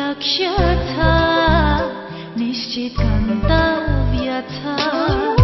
लक्ष्य छ निश्चित गन्तव्य छ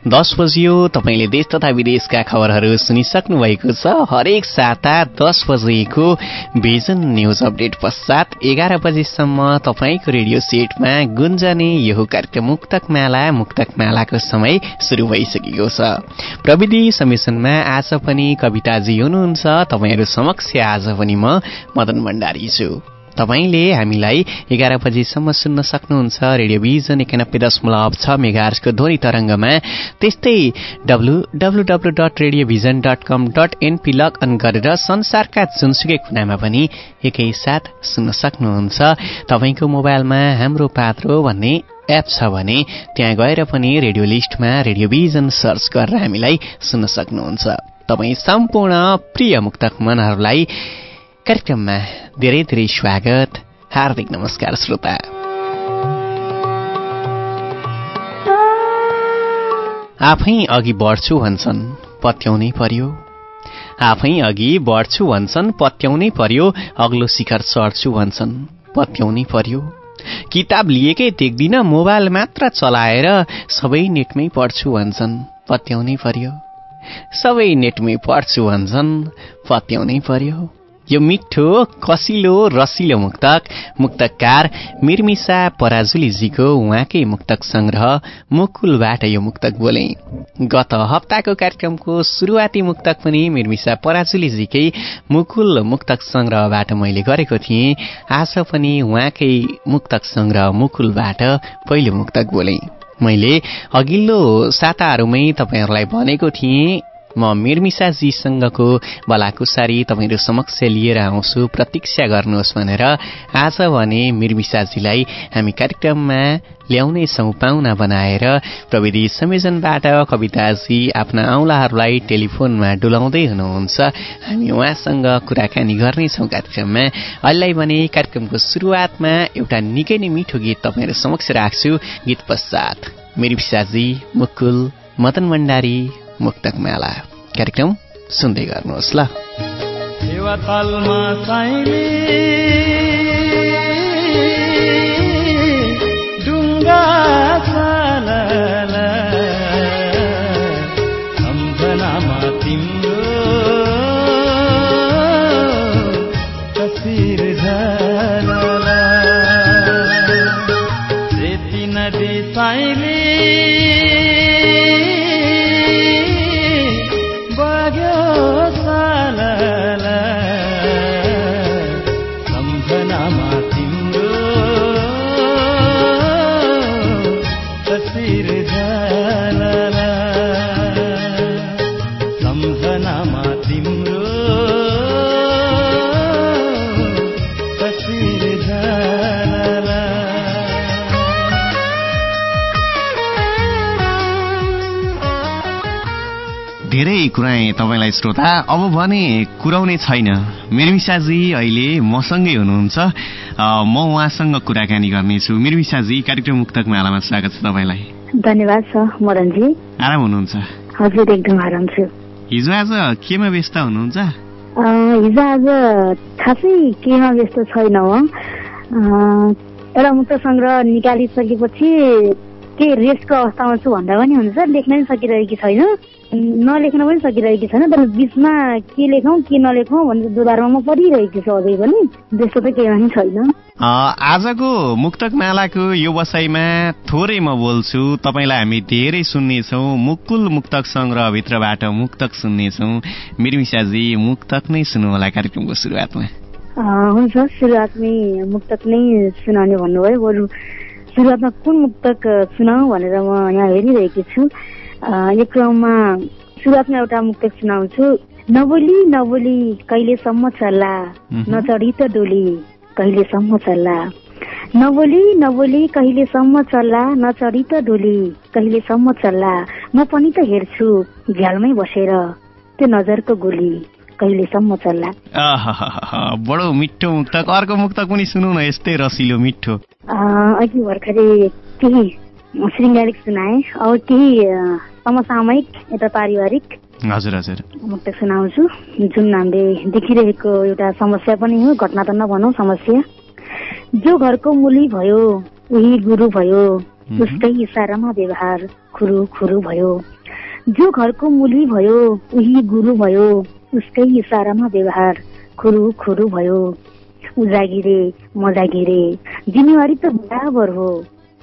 दस बजियो। तपाईँले देश तथा विदेशका खबरहरू सुनिसक्नु भएको छ। हरेक साता दस बजेको भिजन न्युज अपडेट पश्चात एघार बजेसम्म तपाईँको रेडियो सेटमा गुन्जने यो कार्यक्रम मुक्तक माला मुक्तक मालाको समय सुरु भइसकेको छ। प्रविधि समिशनमा आज पनि कविताजी हुनुहुन्छ। तपाईँहरू समक्ष आज पनि म मदन भण्डारी छु। तपाईँले हामीलाई एघार बजीसम्म सुन्न सक्नुहुन्छ। रेडियोभिजन एकानब्बे दशमलव छ मेगार्सको ध्वनि तरङ्गमा। त्यस्तै W W W dot radiovision dot com dot NP log on गरेर संसारका जुनसुकै कुनामा पनि एकैसाथ सुन्न सक्नुहुन्छ। तपाईँको मोबाइलमा हाम्रो पात्रो भन्ने एप छ भने त्यहाँ गएर पनि रेडियो लिस्टमा रेडियोभिजन सर्च गरेर हामीलाई सुन्न सक्नुहुन्छ। तपाईँ सम्पूर्ण प्रिय मुक्तक मनहरूलाई कार्यक्रममा धेरै धेरै स्वागत हार्दिक नमस्कार श्रोता आफै अघि बढ्छु भन्छन् पत्याउनै पर्यो आफै अघि बढ्छु भन्छन् पत्याउनै पर्यो अग्लो शिखर चढ्छु भन्छन् पत्याउनै पर्यो किताब लिएकै देख्दिन मोबाइल मात्र चलाएर सबै नेटमै पढ्छु भन्छन् पत्याउनै पर्यो सबै नेटमै पढ्छु भन्छन् पत्याउनै पर्यो यो मिठो कसिलो रसिलो मुक्तक मुक्तकार मिर्मिसा पराजुलीजीको उहाँकै मुक्तक संग्रह मुकुलबाट यो मुक्तक बोले। गत हप्ताको कार्यक्रमको सुरुवाती मुक्तक पनि मिर्मिसा पराजुलीजीकै मुकुल मुक्तक संग्रहबाट मैले गरेको थिएँ। आज पनि उहाँकै मुक्तक संग्रह मुकुलबाट पहिलो मुक्तक बोले। मैले अघिल्लो साताहरूमै तपाईँहरूलाई भनेको थिएँ म मिर्मिसाजीसँगको बलाकुसारी तपाईँहरू समक्ष लिएर आउँछु। प्रतीक्षा गर्नुहोस् भनेर आज भने मिर्मिसाजीलाई हामी कार्यक्रममा ल्याउनेछौँ। पाहुना बनाएर प्रविधि संयोजनबाट कविताजी आफ्ना औँलाहरूलाई टेलिफोनमा डुलाउँदै हुनुहुन्छ। हामी उहाँसँग कुराकानी गर्नेछौँ कार्यक्रममा। अहिले भने कार्यक्रमको सुरुवातमा एउटा निकै नै मिठो गीत तपाईँहरू समक्ष राख्छु। गीत पश्चात मिर्मिसाजी मुकुल मदन भण्डारी। मुक्तक माला कार्यक्रम सुन्दै गर्नुहोस् ल। डुङ्गा तपाईँलाई श्रोता अब भने कुराउने छैन। मिर्मिसाजी अहिले मसँगै हुनुहुन्छ। म उहाँसँग कुराकानी गर्नेछु। मिर्मिसाजी कार्यक्रम मुक्तक मालामा स्वागत छ तपाईँलाई। धन्यवाद छ मदनजी। आराम हुनुहुन्छ? हजुर एकदम आराम छु। हिजो आज केमा व्यस्त हुनुहुन्छ? हिजो आज खासै केमा व्यस्त छैन हो। एउटा मुक्त सङ्ग्रह निकालिसकेपछि के रेस्टको अवस्थामा छु भन्दा पनि हुन्छ लेख्न पनि सकिरहेकी छैन। नलेख्न पनि सकिरहेकी छैन तर बिचमा के लेखौँ के नलेखौँ भनेर दोधारमा परिरहेकी छु अझै पनि। त्यस्तो त केही पनि छैन। आजको मुक्तक मालाको यो वसाइमा थोरै म बोल्छु तपाईँलाई हामी धेरै सुन्नेछौँ। मुकुल मुक्तक सङ्ग्रहभित्रबाट मुक्तक सुन्नेछौँ। मिरमिसाजी मुक्तक नै सुन्नु होला कार्यक्रमको सुरुवातमा। हुन्छ। सुरुवातमै मुक्तक नै सुनाउने भन्नुभयो। बरु सुरुवातमा कुन मुक्तक सुनाऊ भनेर म यहाँ हेरिरहेकी छु। यो क्रममा सुरुवातमा एउटा मुक्तक सुनाउँछु। नबोली नबोली कहिलेसम्म चल्ला? नचढी त डोली कहिलेसम्म चल्ला? नबोली नबोली कहिलेसम्म चल्ला? नचढी त डोली कहिलेसम्म चल्ला? म पनि त हेर्छु झ्यालमै बसेर। त्यो नजरको गोली कहिलेसम्म चल्ला? बडो मिठो मुक्तक। अर्को मुक्तक पनि सुनौ न यस्तै रसिलो मिठो। अघि भर्खरै केही श्रृङ्गारिक सुनाए। अब केही समसामयिक यता पारिवारिक। हजुर हजुर। मुक्तक सुनाउँछु जुन हामीले देखिरहेको एउटा समस्या पनि हो घटना त नभनौँ समस्या। जो घरको मुली भयो उही गुरु भयो उसकै इसारामा व्यवहार खुरु खुरु भयो। जो घरको मुली भयो उही गुरु भयो उसकै इसारामा व्यवहार खुरु खुरु भयो। उजागिरे मजागिरे जिम्मेवारी त बराबर हो।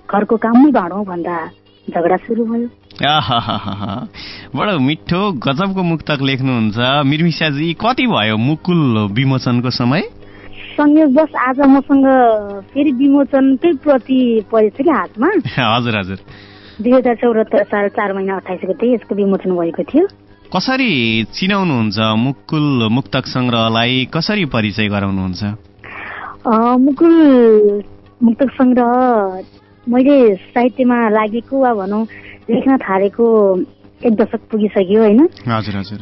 घरको कामै बाँडौँ भन्दा झगडा सुरु भयो। बडो मिठो गजबको मुक्तक लेख्नुहुन्छ। मिर्मिसाजी कति भयो मुकुल विमोचनको समय? संयोगवश आज मसँग फेरि विमोचनकै प्रति परेछ कि हातमा। हजुर हजुर। दुई हजार चौरात्तर साल चार महिना अठाइस गते यसको विमोचन भएको थियो। कसरी चिनाउनुहुन्छ मुकुल मुक्तक सङ्ग्रहलाई? कसरी परिचय गराउनुहुन्छ? मुकुल मुक्तक सङ्ग्रह मैले साहित्यमा लागेको वा भनौँ लेख्न थालेको एक दशक पुगिसक्यो होइन?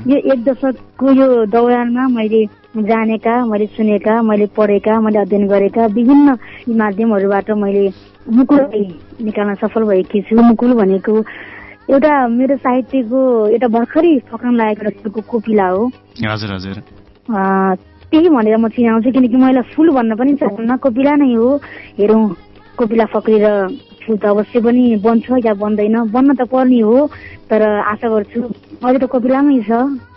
यो एक दशकको यो दौरानमा मैले जानेका मैले सुनेका मैले पढेका मैले अध्ययन गरेका विभिन्न माध्यमहरूबाट मैले मुकुल निकाल्न सफल भएकी छु। मुकुल भनेको एउटा मेरो साहित्यको एउटा भर्खरै फकाउन लागेको कोपिला हो। हजुर हजुर। त्यही भनेर म चिनाउँछु किनकि मैले फुल भन्न पनि चाहन्न कोपिला नै हो। हेरौँ कोपिला फक्रेर त अवश्य पनि बन्छ या बन्दैन। बन्न त पर्ने हो तर आशा गर्छु अहिले त कोपिलामै छ।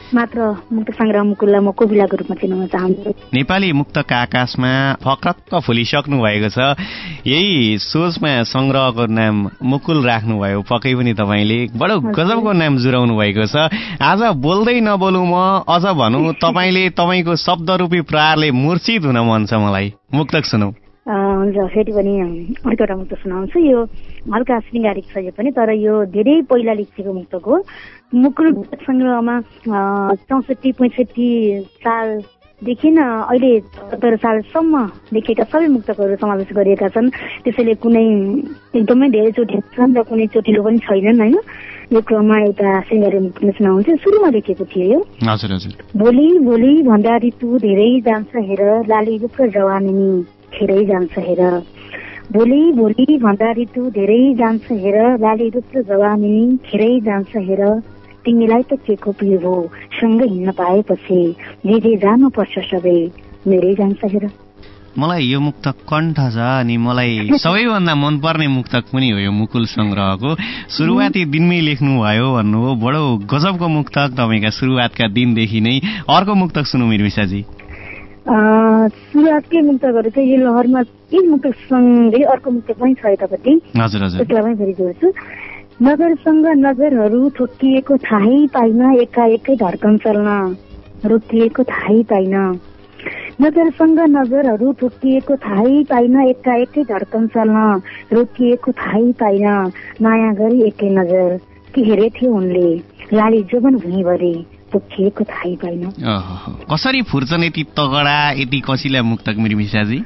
मात्र मुक्त सङ्ग्रह मुकुललाई म कोपिलाको रूपमा चिनाउन चाहन्छु। नेपाली मुक्तका आकाशमा फक्रक्क फुलिसक्नु भएको छ। यही सोचमा सङ्ग्रहको नाम मुकुल राख्नुभयो। पक्कै पनि तपाईँले बडो गजबको नाम जुराउनु भएको छ। आज बोल्दै नबोलु म अझ भनौँ तपाईँले तपाईँको शब्दरूपी प्रहारले मूर्छित हुन मन छ मलाई। मुक्तक सुनौ। हुन्छ फेरि पनि अर्को एउटा मुक्त सुनाउँछु। यो हल्का शृङ्गारिक छ यो पनि तर यो धेरै पहिला लेखिएको मुक्तक हो। मुकुल सङ्ग्रहमा चौसठी पैँसठी सालदेखि अहिले सत्तर सालसम्म लेखिएका सबै मुक्तकहरू समावेश गरिएका छन्। त्यसैले कुनै एकदमै धेरै चोटि छन् र कुनै चोटिलो पनि छैनन् होइन? यो क्रममा एउटा सिङ्गारी मुक्त सुनाउँछु। सुरुमा लेखेको थियो यो। भोलि भोलि भन्दा ऋतु धेरै जान्छ हेर लाली रूप र जवानी। खेरै जान्छ हेर। भोलि भोलि भन्दा ऋतु धेरै जान्छ हेर। लाली रूप र जवानी खेरै जान्छ हेर। तिमीलाई त के को पिर हो? सँगै हिँड्न पाएपछि जे जे जानुपर्छ सबै मेरै जान्छ हेर। मलाई यो मुक्तक कण्ठ छ अनि मलाई सबैभन्दा मनपर्ने मुक्तक पनि हो यो मुकुल सङ्ग्रहको सुरुवाती दिनमै लेख्नु भयो भन्नुभयो बडो गजबको मुक्तक तपाईँका सुरुवातका दिनदेखि नै अर्को मुक्तक सुनौ मिर्मिसाजी। सुरुवातकै मुक्तकहरू चाहिँ यो लहरमा यही मुक्तसँगै अर्को मुक्त पनि छ यतापट्टि। त्यसलाई पनि फेरि जोड्छु। नगरसँग नगरहरू ठोकिएको थाहै पाइन एकाएकै धड्कन चल्न रोकिएको थाहै पाइन। नगरसँग नगरहरू ठोकिएको थाहै पाइन एकाएकै धड्कन चल्न रोकिएको थाहै पाइन। माया गरी एकै नजर के हेरेथे उनले लाली जोबन भुइँभरि पोखिएको थाहै पाइन कसरी फुर्छन् यति तगडा यति कसिला मुक्तक मिर्मिसाजी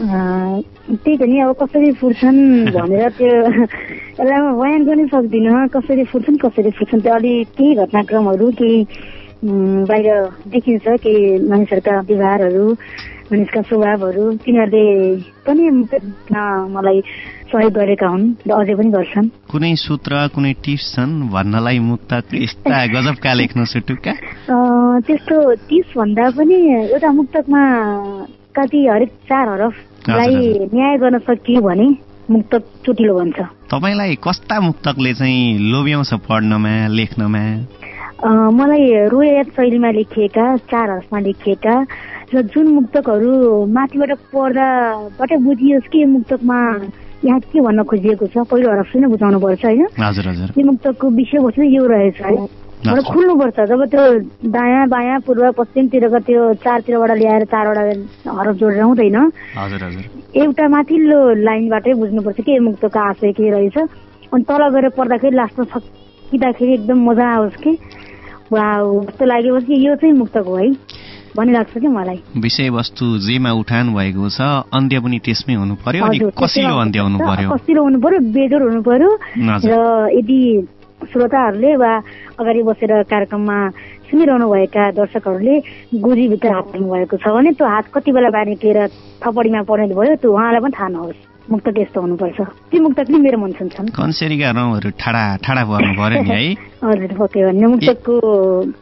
त्यही त नि अब कसरी फुर्छन् भनेर त्यो यसलाई म बयान पनि सक्दिनँ। कसरी फुर्छन् कसरी फुर्छन् त्यो अलि केही घटनाक्रमहरू केही बाहिर देखिन्छ केही मानिसहरूका व्यवहारहरू। मानिसका स्वभावहरू तिनीहरूले पनि मलाई सहयोग गरेका हुन् र अझै पनि गर्छन्। कुनै सूत्र कुनै टिप्स छन् भन्नलाई मुक्त यस्ता गजबका लेख्नु सुटुक्का त्यस्तो टिप्स भन्दा पनि एउटा मुक्तकमा कति हरेक चार हरफलाई न्याय गर्न सकियो भने मुक्तक चोटिलो भन्छ तपाईँलाई कस्ता मुक्तकले चाहिँ लोभ्याउँछ पढ्नमा लेख्नमा? मलाई रोयात शैलीमा लेखिएका चार हर्समा लेखिएका र जुन मुक्तकहरू माथिबाट पढ्दाबाटै बुझियोस् कि मुक्तकमा यहाँ के भन्न खोजिएको छ? पहिलो हरफ नै बुझाउनु पर्छ होइन? यो मुक्तकको विषयवस्तु यो रहेछ है? र खुल्नुपर्छ जब त्यो दायाँ बायाँ पूर्व पश्चिमतिरको त्यो चारतिरबाट ल्याएर चारवटा हरफ जोडेर हुँदैन एउटा माथिल्लो लाइनबाटै बुझ्नुपर्छ कि मुक्तको आशय के रहेछ? अनि तल गएर पढ्दाखेरि लास्टमा सकिँदाखेरि एकदम मजा आओस् कि? वा जस्तो लागेपछि यो चाहिँ मुक्तक हो है? भन्ने लाग्छ कि मलाई? विषयवस्तु जेमा उठान भएको छ अन्त्य पनि त्यसमै हुनु पर्यो कसिलो अन्त्य हुनु पर्यो? कसिलो हुनु पर्यो बेजोर हुनु पर्यो। र यदि श्रोताहरूले वा अगाडि बसेर कार्यक्रममा सुनिरहनु भएका दर्शकहरूले गोजीभित्र हात भएको छ भने त्यो हात कति बेला बानी लिएर थपडीमा पर्ने भयो त्यो उहाँलाई पनि थाहा नहोस्। मुक्तक यस्तो हुनुपर्छ। ती मुक्तक पनि मेरो मन छुन्छन् कन्सेरीका रौँहरू ठाडा ठाडा पर्नु पर्यो नि है। हजुर पक्कै भन्ने मुक्तकको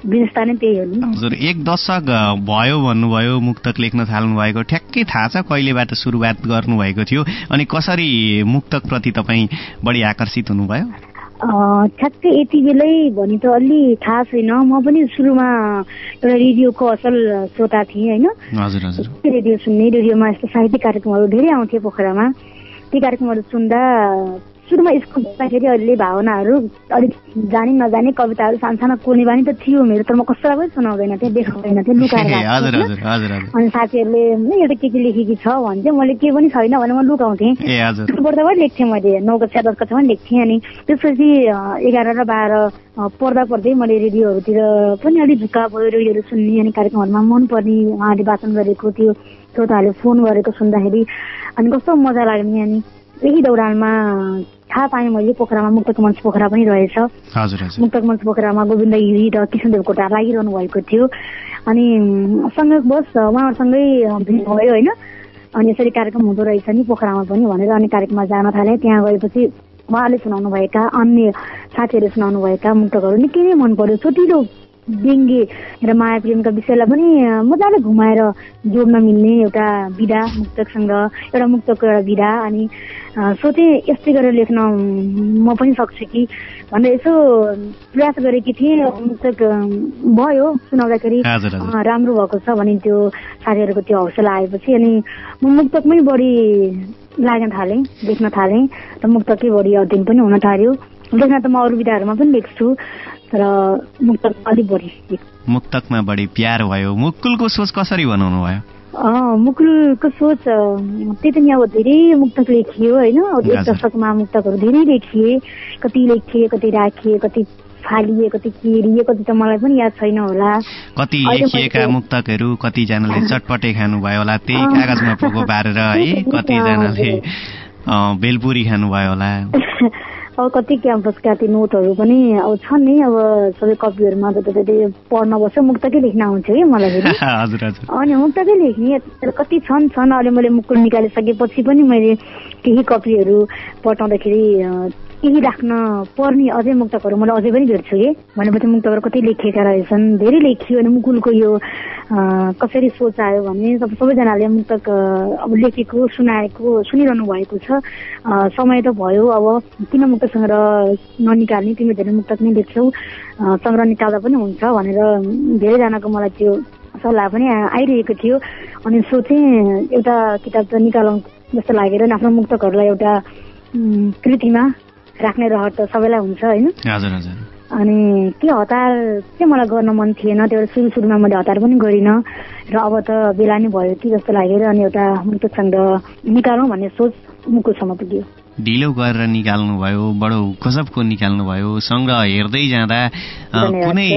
विशेषता नै त्यही हो नि। हजुर एक दशक भयो भन्नुभयो मुक्तक लेख्न थाल्नु भएको ठ्याक्कै थाहा छ कहिलेबाट सुरुवात गर्नुभएको थियो। अनि कसरी मुक्तक प्रति तपाईँ बढी आकर्षित हुनुभयो? ठ्याक्कै यति बेलै भने त अलि थाहा छैन। म पनि सुरुमा एउटा रेडियोको असल श्रोता थिएँ होइन? रेडियो सुन्ने। रेडियोमा यस्तो साहित्यिक कार्यक्रमहरू धेरै आउँथे पोखरामा। ती कार्यक्रमहरू सुन्दा सुरुमा स्कुल जाँदाखेरि अहिले भावनाहरू अलिक जाने नजाने कविताहरू सानसानो कोल्ने बानी त थियो मेरो तर म कसैलाई पनि सुनाउँदैन थिएँ देखाउँदैन थिएँ लुकाएर अनि साथीहरूले एउटा के के लेखेकी छ भने चाहिँ मैले के पनि छैन भने म लुकाउँथेँ। पढ्दा पनि लेख्थेँ मैले नौ कक्षा दस कक्षामा लेख्थेँ अनि त्यसपछि एघार र बाह्र पढ्दा पढ्दै मैले रेडियोहरूतिर पनि अलिक झुक्का भयो रेडियोहरू सुन्ने अनि कार्यक्रमहरूमा मनपर्ने उहाँले वाचन गरेको त्यो श्रोताहरूले फोन गरेको सुन्दाखेरि अनि कस्तो मजा लाग्ने अनि यही दौरानमा थाहा पाएँ मैले पोखरामा मुक्तक मञ्च पोखरा पनि रहेछ। मुक्तक मञ्च पोखरामा गोविन्द गिरी र किसन कोटा लागिरहनु भएको थियो। अनि बस उहाँहरूसँगै भेट भयो होइन? अनि यसरी कार्यक्रम हुँदो रहेछ नि पोखरामा पनि भनेर अनि कार्यक्रममा जान थालेँ। त्यहाँ गएपछि उहाँले सुनाउनु भएका अन्य साथीहरूले सुनाउनु भएका मुक्तकहरू निकै नै मन पर्यो। छोटिलो डेङ्गे र माया प्रेमका विषयलाई पनि मजाले घुमाएर जोड्न मिल्ने एउटा विधा मुक्तकसँग एउटा मुक्तको एउटा विधा अनि सोचे यस्तै गरेर लेख्न म पनि सक्छु कि भनेर यसो प्रयास गरेकी थिएँ मुक्तक भयो सुनाउँदाखेरि राम्रो भएको छ भने त्यो साथीहरूको त्यो हौसला आएपछि अनि म मुक्तकमै बढी लाग्न थालेँ लेख्न थालेँ र मुक्तकै बढी अध्ययन पनि हुन थाल्यो। लेख्न त म अरू विधाहरूमा पनि लेख्छु। तर मुक्तक अलिक बढी मुक्तकमा बढी प्यार भयो। मुकुलको सोच कसरी बनाउनु भयो? मुकुलको सोच त्यही त नि अब धेरै मुक्तक लेखियो होइन? एक दशकमा मुक्तकहरू धेरै लेखिए। कति लेखिए कति राखिए कति फालिए कति केरिए कति त मलाई पनि याद छैन होला। कति लेखिएका मुक्तकहरू कतिजनाले चटपटे खानुभयो होला। त्यही कागजमा पोको पारेर है कतिजनाले बेलपुरी खानुभयो होला। अब कति क्याम्पसका ती नोटहरू पनि अब छन् नि अब सबै कपीहरूमा जति पढ्न बस्छ मुक्तकै लेख्न आउँथ्यो कि मलाई अनि मुक्तकै लेख्ने कति छन् छन् अहिले मैले मुकुल निकालिसकेपछि पनि मैले केही कपीहरू पठाउँदाखेरि केही राख्न पर्ने अझै मुक्तकहरू मैले अझै पनि भेट्छु कि। भनेपछि मुक्तकहरू कति लेखिएका रहेछन् धेरै लेखियो अनि मुकुलको यो कसरी सोच आयो भने सबैजनाले मुक्तक अब लेखेको सुनाएको सुनिरहनु भएको छ। समय त भयो अब किन मुक्त सङ्ग्रह ननिकाल्ने तिमी धेरै मुक्तक नै लेख्छौ? सङ्ग्रह निकाल्दा पनि हुन्छ भनेर धेरैजनाको मलाई त्यो सल्लाह पनि आइरहेको थियो। अनि सोचेँ एउटा किताब त निकालौँ जस्तो लागेर आफ्नो मुक्तकहरूलाई एउटा कृतिमा राख्ने रहर त सबैलाई हुन्छ होइन? अनि के हतार चाहिँ मलाई गर्न मन थिएन? त्यो सुरु सुरुमा मैले हतार पनि गरिनँ। र अब त बेला नै भयो कि जस्तो लागेर अनि एउटा मुक्त छन्द निकालौँ भन्ने सोच मुकुसम्म पुग्यो। ढिलो गरेर निकाल्नु भयो बडो गजबको निकाल्नु भयो सङ्ग्रह हेर्दै जाँदा कुनै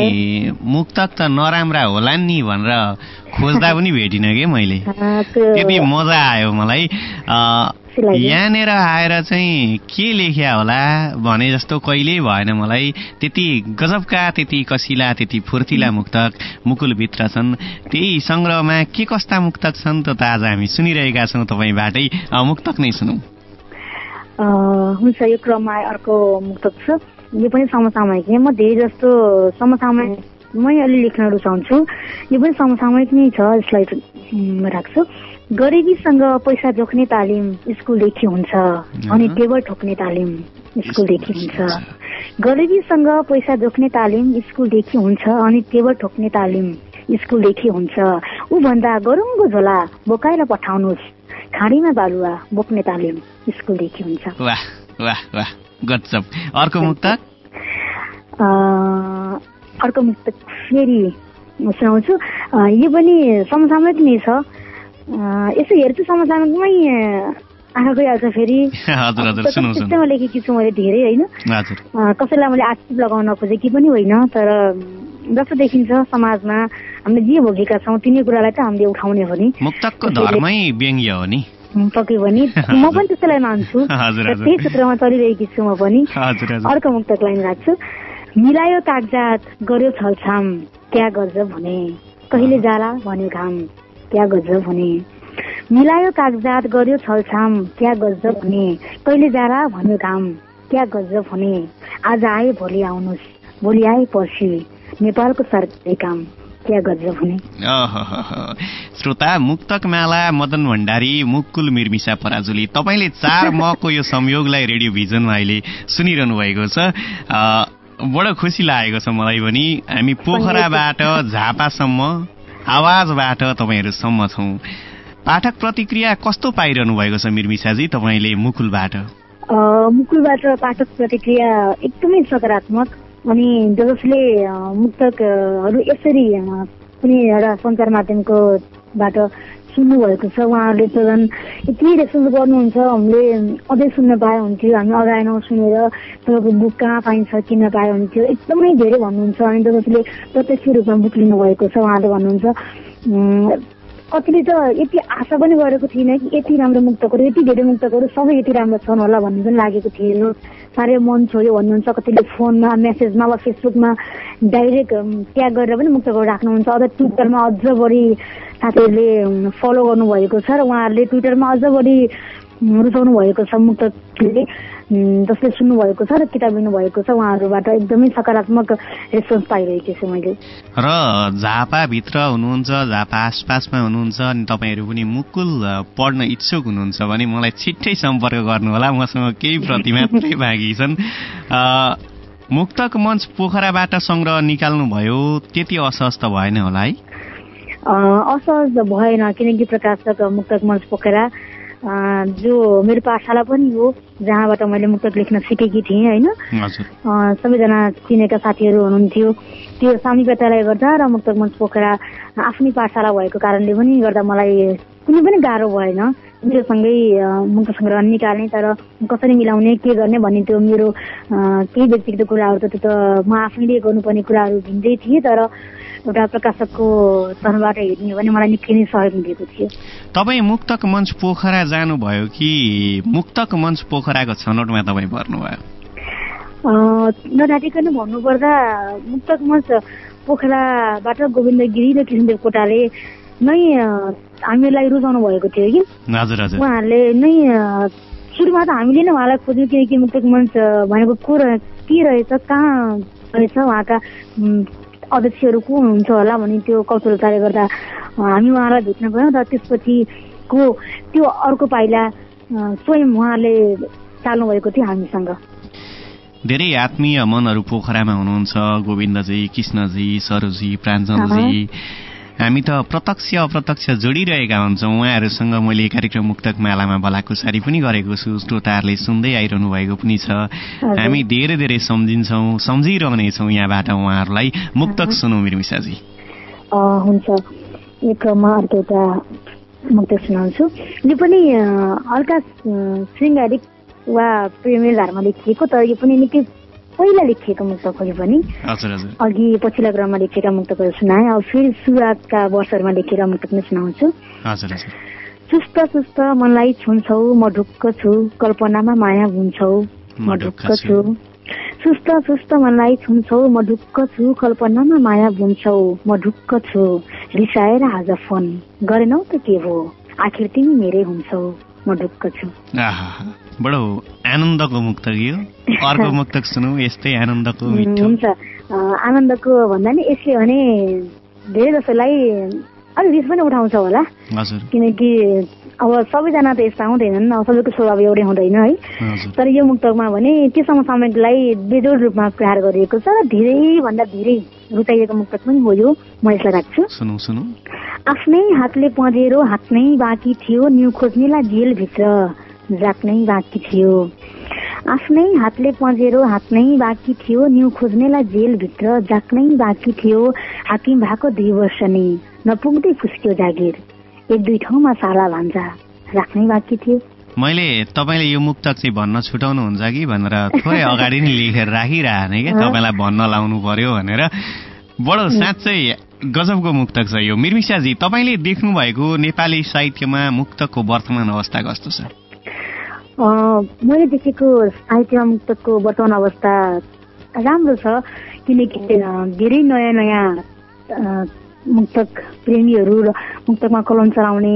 मुक्तक त नराम्रा होला नि भनेर खोज्दा पनि भेटिनँ कि मैले? त्यति मजा आयो मलाई। यहाँनिर आएर चाहिँ के लेख्या होला भने जस्तो कहिल्यै भएन मलाई। त्यति गजबका त्यति कसिला त्यति फुर्तिला मुक्तक मुकुलभित्र छन्। त्यही सङ्ग्रहमा के कस्ता मुक्तक छन् त आज हामी सुनिरहेका छौँ तपाईँबाटै। मुक्तक नै सुनौँ। हुन्छ यो क्रममा अर्को मुक्तक छ। यो पनि समसामयिक नै। म धेरै जस्तो समसामयिक मै अलि लेख्न रुचाउँछु यो पनि समसामयिक नै छ यसलाई राख्छु। गरिबीसँग पैसा जोख्ने तालिम स्कुलदेखि हुन्छ अनि टेबल ठोक्ने तालिम स्कुलदेखि हुन्छ। गरिबीसँग पैसा जोख्ने तालिम स्कुलदेखि हुन्छ अनि टेबल ठोक्ने तालिम स्कुलदेखि हुन्छ। ऊभन्दा गरुङ्गो झोला बोकाएर पठाउनुहोस्। खाडीमा बालुवा बोक्ने तालिम स्कुलदेखि हुन्छ। वाह वाह वाह गजब। अर्को मुक्त? अर्को मुक्त फेरि सुनाउँछु। यो पनि समसामयिक नै छ। यसो हेर्छु समसामयिकमै आँखा गइहाल्छ फेरि। त्यस्तैमा लेखेकी छु मैले धेरै होइन? कसैलाई मैले आक्षेप लगाउन खोजेकी पनि होइन तर जस्तो देखिन्छ समाजमा हामीले जे भोगेका छौँ तिनै कुरालाई त हामीले उठाउने हो नि। हो नि। पक्कै पनि म पनि त्यसैलाई मान्छु। त्यही क्षेत्रमा चलिरहेकी छु म पनि। अर्को मुक्तक लाइन राख्छु। मिलायो कागजात गर्यो छलछाम क्या गजब हुने कहिले जाला भन्यो घाम। क्या गजब हुने मिलायो कागजात गर्यो छलछाम क्या गजब हुने कहिले जाला भन्यो घाम क्या गजब हुने आज आए भोलि आउनुहोस् भोलि आए पर्सि नेपालको सरकारी काम श्रोता मुक्तक माला मदन भण्डारी मुकुल मिर्मिसा पराजुली तपाईँले चार मको यो संयोगलाई रेडियो भिजनमा अहिले सुनिरहनु भएको छ। बडो खुसी लागेको छ मलाई पनि। हामी पोखराबाट झापासम्म आवाजबाट तपाईँहरूसम्म छौँ पाठक प्रतिक्रिया कस्तो पाइरहनु भएको छ मिर्मिसाजी तपाईँले मुकुलबाट? मुकुलबाट पाठक प्रतिक्रिया एकदमै सकारात्मक अनि जसले मुक्तकहरू यसरी कुनै एउटा सञ्चार माध्यमको बाट सुन्नुभएको छ उहाँहरूले त झन् यति रेस्पोन्स गर्नुहुन्छ हामीले अझै सुन्न पाए हुन्थ्यो। हामी अगाडि नसुनेर तपाईँको बुक कहाँ पाइन्छ किन्न पाए हुन्थ्यो एकदमै धेरै भन्नुहुन्छ। अनि जसले प्रत्यक्ष रूपमा बुक लिनुभएको छ उहाँले भन्नुहुन्छ। कतिले त यति आशा पनि गरेको थिइनँ कि यति राम्रो मुक्तकहरू यति धेरै मुक्तकहरू सबै यति राम्रो छन् होला भन्ने पनि लागेको थिएन। साह्रै मन छोड्यो भन्नुहुन्छ कतिले फोनमा मेसेजमा वा फेसबुकमा डाइरेक्ट ट्याग गरेर पनि मुक्तकहरू राख्नुहुन्छ। अझ ट्विटरमा अझ बढी साथीहरूले फलो गर्नुभएको छ र उहाँहरूले ट्विटरमा अझ बढी रुचाउनु भएको छ मुक्तले जसले सुन्नुभएको छ र किताब लिनुभएको छ उहाँहरूबाट एकदमै सकारात्मक रेस्पोन्स पाइरहेको छु मैले। र झापाभित्र हुनुहुन्छ झापा आसपासमा हुनुहुन्छ अनि तपाईँहरू पनि मुकुल पढ्न इच्छुक हुनुहुन्छ भने मलाई छिट्टै सम्पर्क गर्नुहोला मसँग केही प्रति मात्रै बाँकी छन्। मुक्तक मञ्च पोखराबाट सङ्ग्रह निकाल्नुभयो त्यति असहज त भएन होला है? असहज भएन किनकि प्रकाशक मुक्तक मञ्च पोखरा जो मेरो पाठशाला पनि हो जहाँबाट मैले मुक्तक लेख्न सिकेकी थिएँ होइन? सबैजना चिनेका साथीहरू हुनुहुन्थ्यो। त्यो सामिप्यताले गर्दा र मुक्तक मञ्च पोखरा आफ्नै पाठशाला भएको कारणले पनि गर्दा मलाई कुनै पनि गाह्रो भएन। मेरोसँगै मुक्त सङ्ग्रह निकाल्ने तर कसरी मिलाउने के गर्ने भन्ने त्यो मेरो केही व्यक्तिगत कुराहरू त त्यो त म आफैले गर्नुपर्ने कुराहरू भिन्दै थिएँ तर एउटा प्रकाशकको तर्फबाट हेर्ने भने मलाई निकै नै सहयोग मिलेको थियो। तपाईँ मुक्तक मञ्च पोखरा जानुभयो कि मुक्तक मञ्च पोखराको छनौटमा तपाईँ भर्नुभयो नढाटिकन भन्नुपर्दा मुक्तक मञ्च पोखराबाट गोविन्द गिरी र कृष्णदेव कोटाले नै हामीलाई रुचाउनु भएको थियो कि? उहाँहरूले नै सुरुमा त हामीले नै उहाँलाई खोज्यौँ किनकि मुक्तक मञ्च भनेको को के रहेछ कहाँ रहेछ उहाँका अध्यक्षहरू को हुनुहुन्छ होला भन्ने त्यो कौशलताले गर्दा हामी उहाँलाई भेट्न गयौँ र त्यसपछि को त्यो अर्को पाइला स्वयं उहाँले चाल्नु भएको थियो हामीसँग। धेरै आत्मीय मनहरू पोखरामा हुनुहुन्छ। गोविन्दजी कृष्णजी सरोजी प्राञ्जलजी हामी त प्रत्यक्ष अप्रत्यक्ष जोडिरहेका हुन्छौँ। उहाँहरूसँग मैले कार्यक्रम मुक्तक मालामा बलाकुसारी पनि गरेको छु। श्रोताहरूले सुन्दै आइरहनु भएको पनि छ। हामी धेरै धेरै सम्झिन्छौँ सम्झिरहनेछौँ यहाँबाट उहाँहरूलाई। मुक्तक सुनौ मिर्मिसाजी हुन्छ। एक अर्को एउटा मुक्तक सुनाउँछु। यो पनि हल्का शृङ्गारिक वा प्रेमी लेखिएको तर यो पनि निकै पहिला लेखिएको मुक्तकहरू पनि अघि पछिल्लो क्रममा लेखेका मुक्तकहरू सुनाए अब फेरि सुरुवातका वर्षहरूमा लेखेर मुक्तक नै सुनाउँछु। सुस्त सुस्त मनलाई छुन्छौ म ढुक्क छु कल्पनामा माया हुन्छौ म ढुक्क छु। सुस्त सुस्त मनलाई छुन्छौ म ढुक्क छु कल्पनामा माया बुन्छौ म ढुक्क छु। रिसाएर आज फोन गरेनौ त के हो? आखिर तिमी मेरै हुन्छौ म ढुक्क छु। बडो आनन्दको मुक्तक यो। अर्को मुक्तक सुनौ यस्तै आनन्दको हुन्छ। आनन्दको भन्दा नि यसले भने धेरै जसोलाई अलिक रिस पनि उठाउँछ होला। हजुर। किनकि अब सबैजना त यस्ता हुँदैनन् अब सबैको स्वभाव एउटै हुँदैन है। तर यो मुक्तकमा भने त्यो समसामयिकलाई बेजोड रूपमा प्रहार गरिएको छ र धेरैभन्दा धेरै रुचाइएको मुक्तक पनि हो यो। म यसलाई राख्छु। सुनौ सुनौ। आफ्नै हातले पँधेरो हाक्नै बाँकी थियो न्यु खोज्नेलाई जेलभित्र जाक्नै बाँकी थियो। आफ्नै हातले पँधेरो हाक्नै बाँकी थियो न्यु खोज्नेलाई जेलभित्र जाक्नै बाँकी थियो हाकिम भएको दुई वर्ष नै। नपुग्दै फुस्क्यो जागिर। एक दुई ठाउँमा साला भान्जा। राख्नै बाँकी थियो। मैले तपाईँले यो मुक्तक चाहिँ भन्न छुटाउनुहुन्छ कि भनेर थोरै अगाडि नै लेखेर राखिरहने क्या तपाईँलाई भन्न लाउनु पर्यो भनेर। बडो साँच्चै गजबको मुक्तक छ यो। मिर्मिसाजी तपाईँले देख्नु भएको नेपाली साहित्यमा मुक्तकको वर्तमान अवस्था कस्तो छ? मैले देखेको साहित्यमा मुक्तकको वर्तमान अवस्था राम्रो छ किनकि धेरै नयाँ नयाँ मुक्तक प्रेमीहरू र मुक्तकमा कलम चलाउने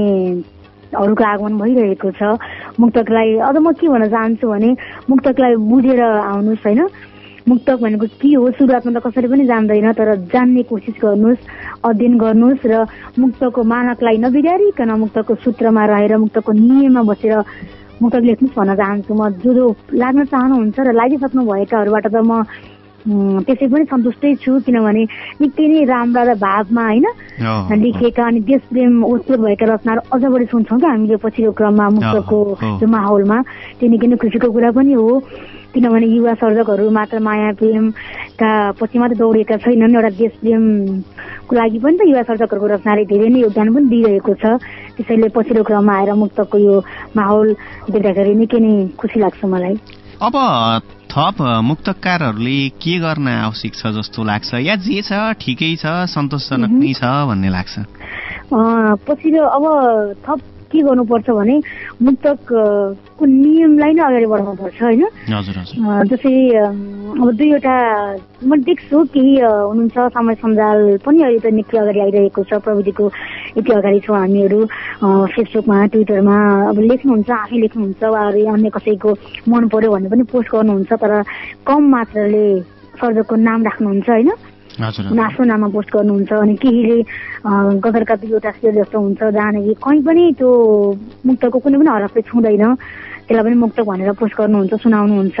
हरूको आगमन भइरहेको छ। मुक्तकलाई अझ म के भन्न चाहन्छु भने मुक्तकलाई बुझेर आउनुहोस् होइन? मुक्तक भनेको के हो? सुरुवातमा त कसैले पनि जान्दैन तर जान्ने कोसिस गर्नुहोस् अध्ययन गर्नुहोस् र मुक्तको मानकलाई नबिगारिकन मुक्तको सूत्रमा रहेर मुक्तको नियममा बसेर मुक्तक लेख्नुहोस् भन्न चाहन्छु म। जो जो लाग्न चाहनुहुन्छ र लागिसक्नु भएकाहरूबाट त म त्यसै पनि सन्तुष्टै छु किनभने निकै नै राम्रा र भावमा होइन। लेखिएका अनि देश प्रेम ओतप्रोत भएका रचनाहरू अझ बढी सुन्छौँ क्या हामीले पछिल्लो क्रममा मुक्तको। त्यो माहौलमा। त्यो निकै नै खुसीको कुरा पनि हो। किनभने युवा सर्जकहरू मात्र माया प्रेमका पछि मात्र दौडिएका छैनन्। एउटा देश प्रेमको लागि पनि त युवा सर्जकहरूको रचनाले धेरै नै योगदान पनि दिइरहेको छ। त्यसैले पछिल्लो क्रममा आएर मुक्तको यो माहौल देख्दाखेरि निकै नै खुसी लाग्छ मलाई। अब थप मुक्तकारहरूले के गर्न आवश्यक छ जस्तो लाग्छ? या जे छ ठिकै छ सन्तोषजनक नै छ भन्ने लाग्छ? पछिल्लो अब थप के गर्नुपर्छ भने मुक्तकको नियमलाई नै अगाडि बढाउनुपर्छ होइन? अम्, अब दुईवटा म देख्छु केही हुनुहुन्छ समय सञ्जाल पनि अहिले त निकै अगाडि आइरहेको छ प्रविधिको यति अगाडि छौँ हामीहरू। फेसबुकमा ट्विटरमा अब लेख्नुहुन्छ आफै लेख्नुहुन्छ उहाँहरू अन्य कसैको मन पर्यो भने पनि पोस्ट गर्नुहुन्छ तर कम मात्राले सर्जकको नाम राख्नुहुन्छ होइन? आफ्नो नाममा पोस्ट गर्नुहुन्छ अनि केहीले गजलका दुईवटा शेर जस्तो हुन्छ जहाँनिर कहीँ पनि त्यो मुक्तको कुनै पनि हरफले छुँदैन। त्यसलाई पनि मुक्त भनेर पोस्ट गर्नुहुन्छ सुनाउनुहुन्छ।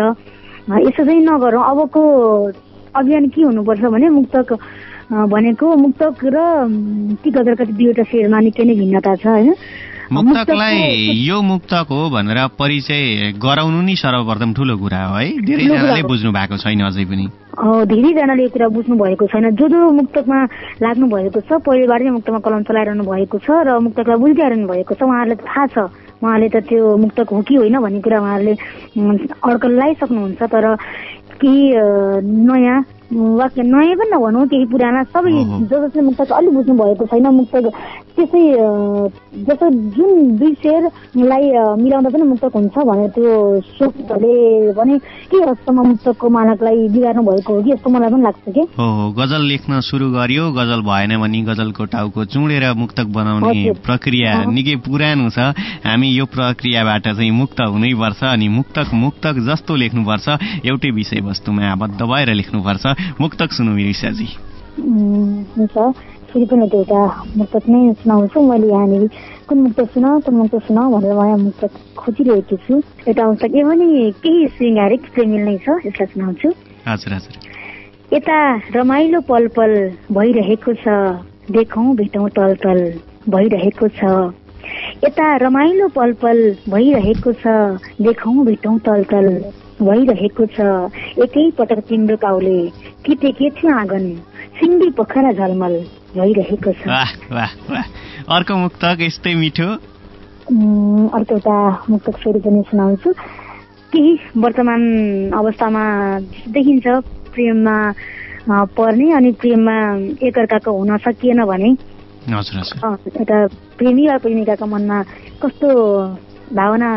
यसो चाहिँ नगरौँ। अबको अभियान के हुनुपर्छ भने मुक्तक भनेको मुक्तक र ती गजलका दुईवटा शेरमा निकै नै भिन्नता छ होइन? मुक्तकलाई यो मुक्तक हो भनेर परिचय गराउनु नि सर्वप्रथम ठुलो कुरा हो है। धेरैजनाले। बुझ्नु भएको छैन अझै पनि। धेरैजनाले यो कुरा बुझ्नु भएको छैन। जो जो मुक्तकमा लाग्नु भएको छ पहिलेबाट नै मुक्तमा कलम चलाइरहनु भएको छ र मुक्तकलाई बुझिरहनु भएको छ उहाँहरूलाई थाहा छ। उहाँले त त्यो मुक्तक हो कि होइन भन्ने कुरा उहाँहरूले अड्कल लगाइसक्नुहुन्छ तर केही नयाँ वाक्य नयाँ पनि नभनौँ केही पुराना सबै ओहो। जो जसले मुक्तक अलिक बुझ्नु भएको छैन मुक्तक। त्यसै जस्तो जुन दुई शेरलाई मिलाउँदा पनि मुक्तक हुन्छ भने त्यो सोचहरूले भने के हदसम्म मुक्तकको मानकलाई बिगार्नु भएको हो कि? जस्तो मलाई पनि लाग्छ कि। गजल लेख्न सुरु गर्यो। गजल भएन भने गजलको टाउको चुडेर मुक्तक बनाउने। प्रक्रिया। निकै पुरानो छ। हामी यो प्रक्रियाबाट चाहिँ मुक्त हुनैपर्छ अनि मुक्तक मुक्तक जस्तो लेख्नुपर्छ। एउटै विषयवस्तुमा आबद्ध भएर लेख्नुपर्छ। मुक्तक सुनौ हुन्छ। फेरि पनि एउटा मुक्तक नै सुनाउँछु मैले यहाँनिर। कुन मुक्तक सुनाऊ कुन मुक्तक सुनाऊ भनेर म यहाँ मुक्तक खोजिरहेकी छु। एउटा मुक्तक यो पनि केही श्रृङ्गारिक प्रेमिल नै छ यसलाई सुनाउँछु। हजुर हजुर। यता रमाइलो पल पल भइरहेको छ। देखौँ भेटौँ तल तल भइरहेको छ। यता रमाइलो पल पल भइरहेको छ। देखौँ भेटौँ तल तल भइरहेको छ। एकै पटक तिम्रो काउले किटे के थियो आँगन सिङ्गी पोखरा झलमल भइरहेको छ। वाह वाह वाह। अर्को मुक्तक यस्तै मिठो। अर्को एउटा मुक्तक फेरि पनि सुनाउँछु। केही वर्तमान अवस्थामा देखिन्छ प्रेममा पर्ने अनि प्रेममा एकअर्काको हुन सकिएन भने। एउटा प्रेमी वा प्रेमिकाको मनमा कस्तो भावना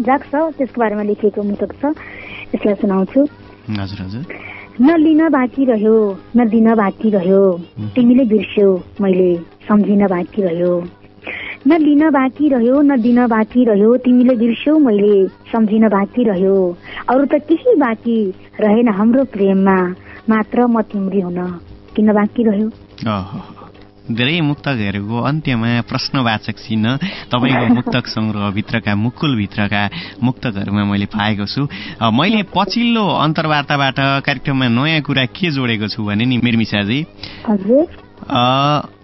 जाग्छ त्यसको बारेमा लेखिएको मुक्तक छ यसलाई सुनाउँछु। हजुर हजुर। न लिन बाँकी रह्यो न दिन बाँकी रह्यो। तिमीले बिर्स्यौ मैले सम्झिन बाँकी रह्यो। न लिन बाँकी रह्यो न दिन बाँकी रह्यो तिमीले बिर्स्यौ मैले सम्झिन बाँकी रह्यो। अरू त केही बाँकी रहेन हाम्रो प्रेममा मात्र म तिम्री हुन किन बाँकी रह्यो। धेरै मुक्तकहरूको अन्त्यमा प्रश्नवाचक चिन्ह तपाईँको मुक्तक सङ्ग्रहभित्रका मुकुलभित्रका मुक्तकहरूमा मैले पाएको छु। मैले पछिल्लो अन्तर्वार्ताबाट कार्यक्रममा नयाँ कुरा के जोडेको छु भने नि मिर्मिसाजी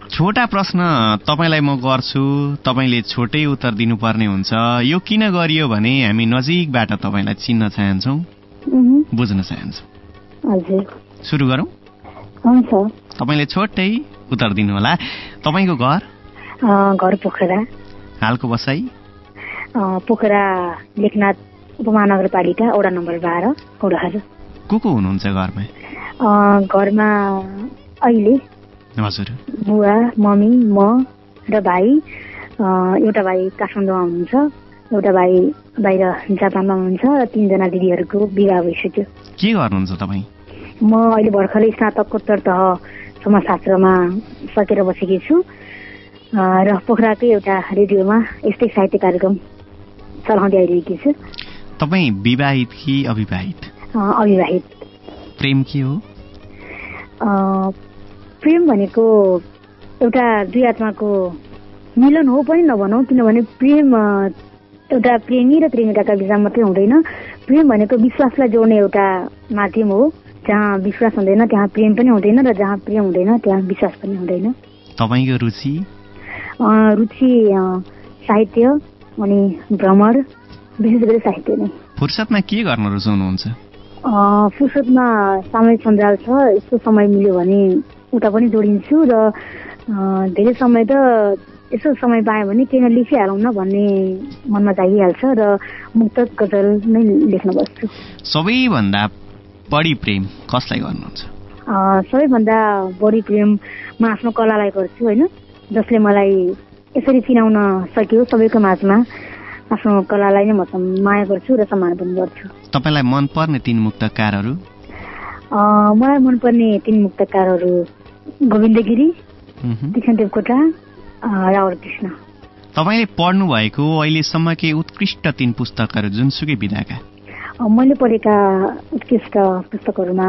छोटा प्रश्न तपाईँलाई म गर्छु तपाईँले छोटै उत्तर दिनुपर्ने हुन्छ। यो किन गरियो भने हामी नजिकबाट तपाईँलाई चिन्न चाहन्छौ। बुझ्न चाहन्छौ। सुरु गरौँ। तपाईँले छोटै उत्तर दिनुहोला तपाईँको घर? घर पोखरा। हालको बसाई पोखरा लेखनाथ उपमहानगरपालिका वडा नम्बर बाह्र कौडाहरू को को हुनुहुन्छ घरमा? घरमा अहिले हजुर। बुवा मम्मी म र भाइ। एउटा भाइ काठमाडौँमा हुनुहुन्छ एउटा भाइ बाहिर जापानमा हुनुहुन्छ र तिनजना दिदीहरूको विवाह भइसक्यो। के गर्नुहुन्छ तपाईँ? म अहिले भर्खरै स्नातकोत्तर तह समाजशास्त्रमा सकेर बसेकी छु। र पोखराकै एउटा रेडियोमा यस्तै साहित्य कार्यक्रम चलाउँदै आइरहेकी छु। तपाईँ विवाहित कि अविवाहित? अविवाहित। प्रेम के हो? प्रेम भनेको एउटा दुई आत्माको मिलन हो पनि नभनौँ किनभने प्रेम एउटा प्रेमी र प्रेमिकाका बिचमा मात्रै हुँदैन। प्रेम भनेको विश्वासलाई जोड्ने एउटा माध्यम हो। जहाँ विश्वास हुँदैन त्यहाँ प्रेम पनि हुँदैन र जहाँ प्रेम हुँदैन त्यहाँ विश्वास पनि हुँदैन। तपाईँको रुचि? रुचि साहित्य अनि भ्रमण विशेष गरी साहित्य नै। फुर्सदमा के गर्न रुचाउनुहुन्छ? फुर्सदमा सामाजिक सञ्जाल छ यस्तो समय मिल्यो भने उता पनि जोडिन्छु र धेरै समय त यसो समय पायो भने केही लेखिहालौँ न भन्ने मनमा जागिहाल्छ र मुक्त गजल नै लेख्न बस्छु। सबैभन्दा बढी प्रेम कसलाई गर्नुहुन्छ? सबैभन्दा बढी प्रेम म आफ्नो कलालाई गर्छु होइन? जसले मलाई यसरी चिनाउन सक्यो सबैको माझमा। आफ्नो कलालाई नै म माया गर्छु र सम्मान पनि गर्छु। तपाईँलाई मनपर्ने तिन मुक्तकारहरू मलाई मनपर्ने तिन मुक्तकारहरू गोविन्द गिरी कृष्ण देवकोटा रावल कृष्ण। तपाईँले पढ्नु भएको अहिलेसम्मकै उत्कृष्ट तिन पुस्तकहरू जुनसुकै विधाका? मैले पढेका उत्कृष्ट पुस्तकहरूमा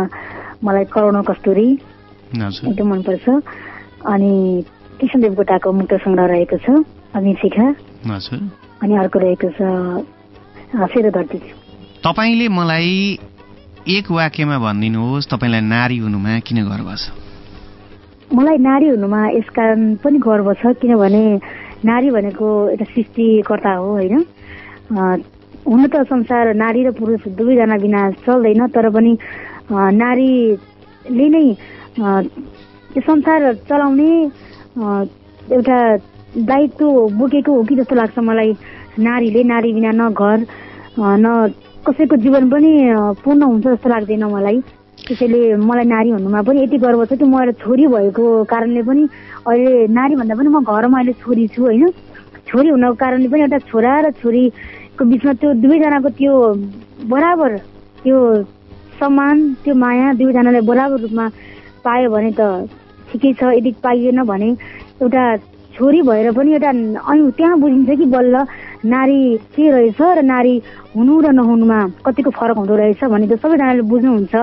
मलाई करोडौँ कस्तुरी एकदम मनपर्छ। अनि कृष्ण देवकोटाको मुक्त सङ्ग्रह रहेको छ अग्निशिखा। अनि अर्को रहेको छ सेरो धरती। तपाईँले मलाई एक वाक्यमा भनिदिनुहोस् तपाईँलाई नारी हुनुमा किन गर्व छ? मलाई नारी हुनुमा यसकारण पनि गर्व छ किनभने नारी भनेको एउटा सृष्टिकर्ता हो होइन? हुन त संसार नारी र पुरुष दुवैजना बिना चल्दैन तर पनि नारीले नै संसार चलाउने एउटा दायित्व बोकेको हो कि जस्तो लाग्छ मलाई नारीले नारी बिना न घर न कसैको जीवन पनि पूर्ण हुन्छ जस्तो लाग्दैन मलाई। त्यसैले मलाई नारी हुनुमा पनि यति गर्व छ कि म एउटा छोरी भएको कारणले पनि अहिले नारी भन्दा पनि म घरमा अहिले छोरी छु होइन? छोरी हुनको कारणले पनि एउटा छोरा र छोरीको बिचमा त्यो दुवैजनाको त्यो बराबर त्यो सम्मान त्यो माया दुवैजनालाई बराबर रूपमा पायो भने त ठिकै छ। यदि पाइएन भने एउटा छोरी भएर पनि एउटा अनि त्यहाँ बुझिन्छ कि बल्ल नारी के रहेछ र नारी हुनु र नहुनुमा कतिको फरक हुँदो रहेछ भने त सबैजनाले बुझ्नुहुन्छ।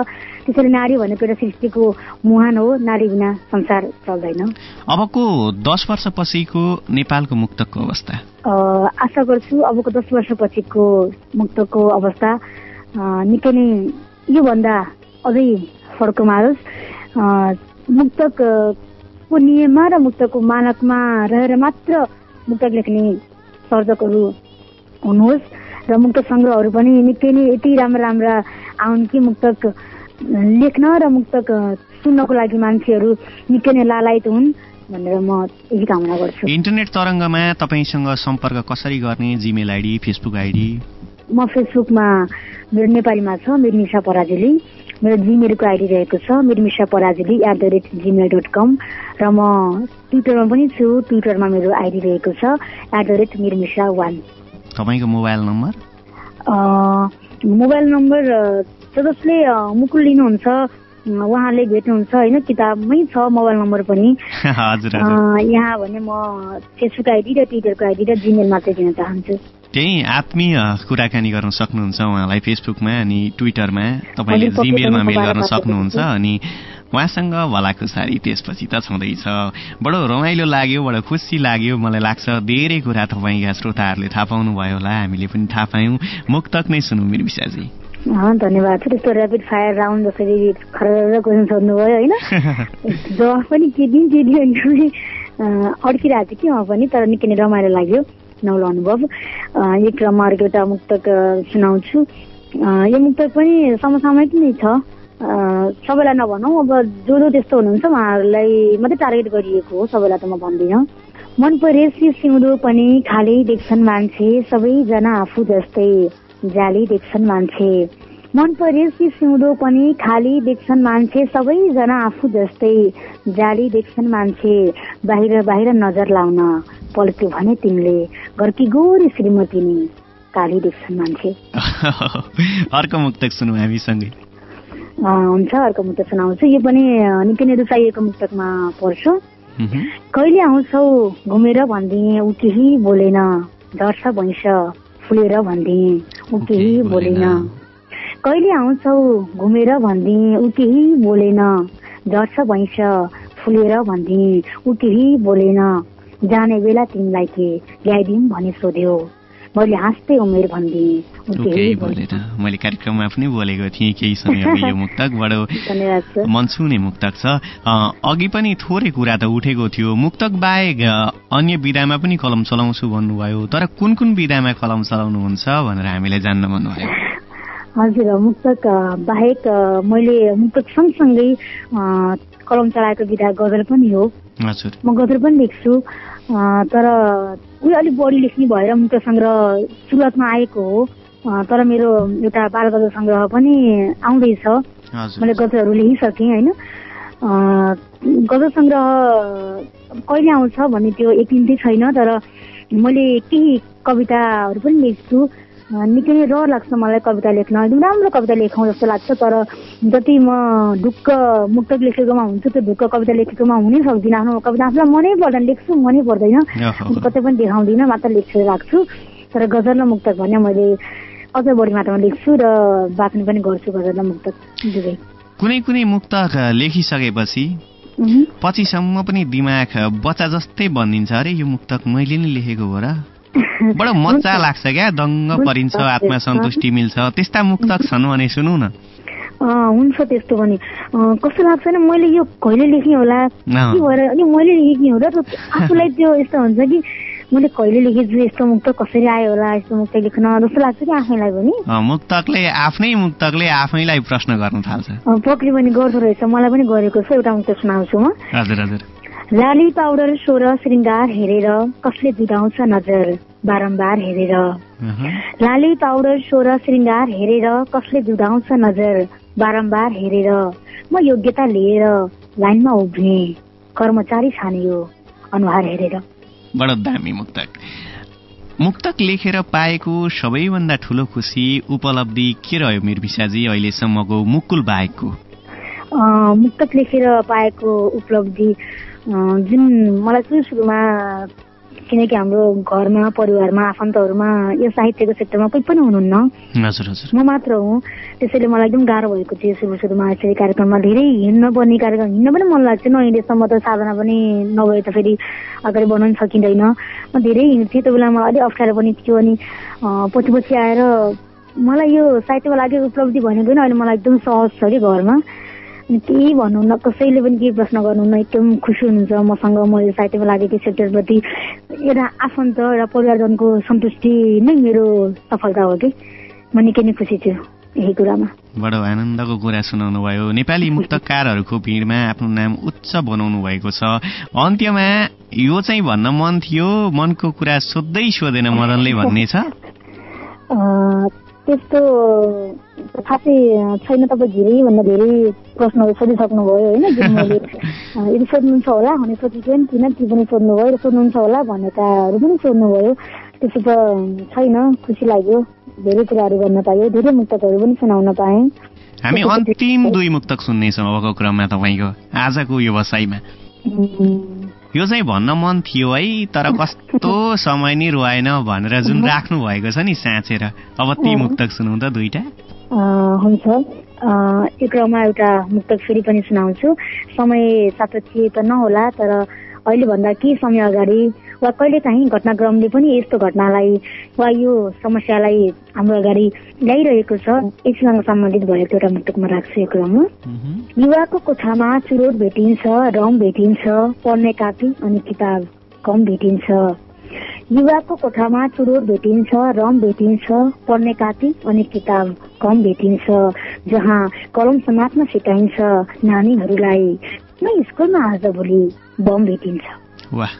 त्यसैले नारी भनेको एउटा सृष्टिको मुहान हो। नारी बिना संसार चल्दैन। अबको दस वर्षपछिको नेपालको मुक्तकको अवस्था। आशा गर्छु अबको दस वर्षपछिको मुक्तको अवस्था निकै नै योभन्दा अझै फर्को मारोस्। मुक्तकको नियममा र मुक्तको मानकमा रहेर मात्र मुक्तक लेख्ने सर्जकहरू हुनुहोस् र मुक्त सङ्ग्रहहरू पनि निकै नै यति राम्रा राम्रा आउन् कि मुक्तक लेख्न र मुक्तक सुन्नको लागि मान्छेहरू निकै नै लालायत हुन्। भनेर म यही कामना गर्छु। इन्टरनेट तरङ्गमा तपाईँसँग सम्पर्क कसरी गर्ने? जिमेल आइडी फेसबुक आइडी म फेसबुकमा मेरो नेपालीमा छ मेरो निशा पराजुली। मेरो जिमेलको आइडी रहेको छ मेरो Misa Parajuli at the rate Gmail dot com र म ट्विटरमा पनि छु ट्विटरमा मेरो आइडी रहेको छ एट द रेट मेरो मिसा वान तपाईँको मोबाइल नम्बर? मोबाइल नम्बर जसले मुकुल लिनुहुन्छ उहाँले भेट्नुहुन्छ होइन? किताबमै छ मोबाइल नम्बर पनि। यहाँ भने म फेसबुक आइडी र ट्विटरको आइडी र जिमेल मात्रै दिन चाहन्छु। त्यही आत्मीय कुराकानी गर्न सक्नुहुन्छ उहाँलाई फेसबुकमा अनि ट्विटरमा। तपाईँले जिमेलमा मेल गर्न सक्नुहुन्छ अनि उहाँसँग भलाखुसारी त्यसपछि त छँदैछ। बडो रमाइलो लाग्यो बडो खुसी लाग्यो। मलाई लाग्छ धेरै कुरा तपाईँका श्रोताहरूले थाहा पाउनुभयो होला। हामीले पनि थाहा पायौँ। मुक्तक नै सुनौँ मिर्विसाजी। धन्यवाद त्यस्तो ऱ्यापिड फायर राउन्ड जसरी खर क्वेसन सोध्नुभयो होइन? जवाफ पनि के दिउँ के दिउँ अड्किरहेको थियो कि म पनि तर निकै नै रमाइलो लाग्यो नौलो अनुभव एक क्रममा अर्को एउटा मुक्तक सुनाउँछु। यो मुक्तक पनि समसामयिक नै छ। सबैलाई नभनौँ अब जो जो त्यस्तो हुनुहुन्छ उहाँहरूलाई मात्रै टार्गेट गरिएको हो सबैलाई त म भन्दिनँ। मन परेसी सिउँदो पनि खाली देख्छन् मान्छे सबैजना आफू जस्तै। जाली देख्छन् मान्छे। मन परेसी सिउँदो पनि खाली देख्छन् मान्छे सबैजना आफू जस्तै। जाली देख्छन् मान्छे बाहिर बाहिर नजर लाउन। पल्क्यो भने तिमीले। घरकी गोरी श्रीमती नि? काली देख्छन् मान्छे। अर्को मुक्तक सुनौ हामीसँगै। हुन्छ अर्को मुक्तक सुनाउँछु। यो पनि निकै नै रुचाइएको मुक्तकमा पर्छ कहिले आउँछौ? घुमेर भनिदिए ऊ केही बोलेन। डर्छ भैँस फुलेर भनिदिए। ऊ केही बोलेन। कहिले आउँछौ घुमेर भनिदिए ऊ केही बोलेन। डर्छ भैँस फुलेर भनिदिए ऊ केही बोलेन। जाने बेला तिमीलाई के ल्याइदिउँ भनी सोध्यो। मैले हाँस्दै उमेर भनिदिएँ। मैले कार्यक्रममा पनि बोलेको थिएँ केही समय यो मुक्तक बडो मनसुने मुक्तक छ। अघि पनि थोरै कुरा त उठेको थियो। मुक्तक बाहेक अन्य विधामा पनि कलम चलाउँछु भन्नुभयो। तर कुन कुन विधामा कलम चलाउनुहुन्छ भनेर हामीलाई जान्न भन्नुभयो? हजुर मुक्तक बाहेक मैले मुक्तक सँगसँगै कलम चलाएको विधा गजल पनि हो। म गजल पनि लेख्छु। तर उयो अलिक बढी लेख्ने भएर मुक्त सङ्ग्रह सुरुवातमा आएको हो। तर मेरो एउटा बाल गजल सङ्ग्रह पनि आउँदैछ। मैले गजलहरू लेखिसकेँ होइन? गजल सङ्ग्रह कहिले आउँछ भन्ने त्यो यकिन छैन तर मैले केही कविताहरू पनि लेख्छु। निकै नै रहर लाग्छ मलाई कविता लेख्न। एकदम राम्रो कविता लेखौँ जस्तो लाग्छ तर जति म ढुक्क मुक्तक लेखेकोमा हुन्छु त्यो ढुक्क कविता लेखेकोमा हुनै सक्दिनँ। आफ्नो कविता आफूलाई मनै पर्दैन लेख्छु मनै पर्दैन। कतै पनि देखाउँदिनँ मात्र लेख्छु राख्छु। तर गजल र मुक्तक भने मैले अझ बढी मात्रामा लेख्छु र बाँच्ने पनि गर्छु गजल र मुक्तक। दुवै कुनै कुनै मुक्तक लेखिसकेपछि पछिसम्म पनि दिमाग बच्चा जस्तै भनिदिन्छ अरे यो मुक्तक मैले नै लेखेको हो र बडो मजा लाग्छ क्या? दङ्ग परिन्छ आत्मसन्तुष्टि मिल्छ। त्यस्ता मुक्तक छन् भने सुनौ न। हुन्छ त्यस्तो पनि। कस्तो लाग्छ भने मैले यो कहिले लेखेँ होला? के भएर? अनि मैले लेखेँ हो र आफूलाई त्यो यस्तो हुन्छ कि मैले कहिले लेखेछु यस्तो मुक्त कसरी आयो होला यस्तो मुक्त लेख्न जस्तो लाग्छ कि आफैलाई पनि? मुक्तकले आफ्नै मुक्तकले आफैलाई प्रश्न गर्न थाल्छ। पक्री पनि गर्दो रहेछ मलाई पनि गरेको छ एउटा मुक्त सुनाउँछु म। हजुर हजुर। लाली पाउडर सोर श्रृङ्गार हेरेर कसले जुदाउँछ नजर बारम्बार हेरेर। लाली पाउडर सोर श्रृङ्गार हेरेर कसले जुदाउँछ नजर बारम्बार हेरेर। म योग्यता लिएर लाइनमा उभिए। कर्मचारी छानियो। अनुहार हेरेर। बडो दामी मुक्तक। मुक्तक लेखेर पाएको सबैभन्दा ठुलो खुसी उपलब्धि के रह्यो मिर्भिसाजी अहिलेसम्मको मुकुल बाहेकको मुक्तक लेखेर पाएको उपलब्धि जुन मलाई सुरु सुरुमा किनकि हाम्रो घरमा परिवारमा आफन्तहरूमा यो साहित्यको क्षेत्रमा कोही पनि हुनुहुन्न। म मात्र हुँ। त्यसैले मलाई एकदम गाह्रो भएको थियो सुरु सुरुमा यसरी कार्यक्रममा धेरै हिँड्न पर्ने कार्यक्रम। हिँड्न पनि मन लाग्छ नहिँडेसम्म त साधना पनि नभए त फेरि अगाडि बनाउन सकिँदैन। म धेरै हिँड्थेँ। त्यो बेला मलाई अलिक अप्ठ्यारो पनि थियो अनि पछि पछि आएर मलाई यो साहित्यमा लागेको उपलब्धि भनेको होइन। अहिले मलाई एकदम सहज छ कि घरमा। अनि केही भन्नुहुन्न कसैले पनि केही प्रश्न गर्नुहुन्न एकदम खुसी हुनुहुन्छ मसँग म यो साहित्यमा लागेको सेक्टरप्रति एउटा आफन्त एउटा परिवारजनको सन्तुष्टि नै मेरो सफलता हो कि? म निकै नै खुसी छु यही कुरामा। बडो आनन्दको कुरा सुनाउनु भयो नेपाली मुक्तकारहरूको भिडमा आफ्नो नाम उच्च बनाउनु भएको छ। अन्त्यमा यो चाहिँ भन्न मन थियो मनको कुरा सोध्दै सोधेन मदनले भन्ने छ। त्यस्तो खासै छैन तपाईँ धेरैभन्दा धेरै प्रश्नहरू सोधिसक्नुभयो होइन यदि सोध्नुहुन्छ होला भने सोधेको पनि थिएन ती पनि सोध्नुभयो र सोध्नुहुन्छ होला भनेकाहरू पनि सोध्नुभयो त्यसो त छैन खुसी लाग्यो धेरै कुराहरू गर्न पायो धेरै मुक्तकहरू पनि सुनाउन पाएँ। हामी अन्तिम दुई मुक्तक सुन्नेछौँ अबको क्रममा तपाईँको आजको यो बसाइमा। यो चाहिँ भन्न मन थियो है तर कस्तो समय नै रुवाएन भनेर जुन राख्नु भएको छ नि साँचेर। अब ती मुक्तक सुनौ त दुईटा हुन्छ। यो क्रममा एउटा मुक्तक फेरि पनि सुनाउँछु। समय सापेक्ष त नहोला तर अहिले भन्दा केही समय अगाडि वा कहिले काहीँ घटनाक्रमले पनि यस्तो घटनालाई वा यो समस्यालाई हाम्रो अगाडि ल्याइरहेको छ यससँग सम्बन्धित भएको एउटा मुक्तकमा राख्छु यो क्रममा युवाको कोठामा चुरोट भेटिन्छ रम भेटिन्छ पढ्ने कापी अनि किताब कम भेटिन्छ। युवाको कोठामा चुरोट भेटिन्छ रम भेटिन्छ पढ्ने कापी अनि किताब कम भेटिन्छ जहाँ कलम समात्न सिकाइन्छ नानीहरूलाई। नै स्कुलमा आज भोलि बम भेटिन्छ। वाह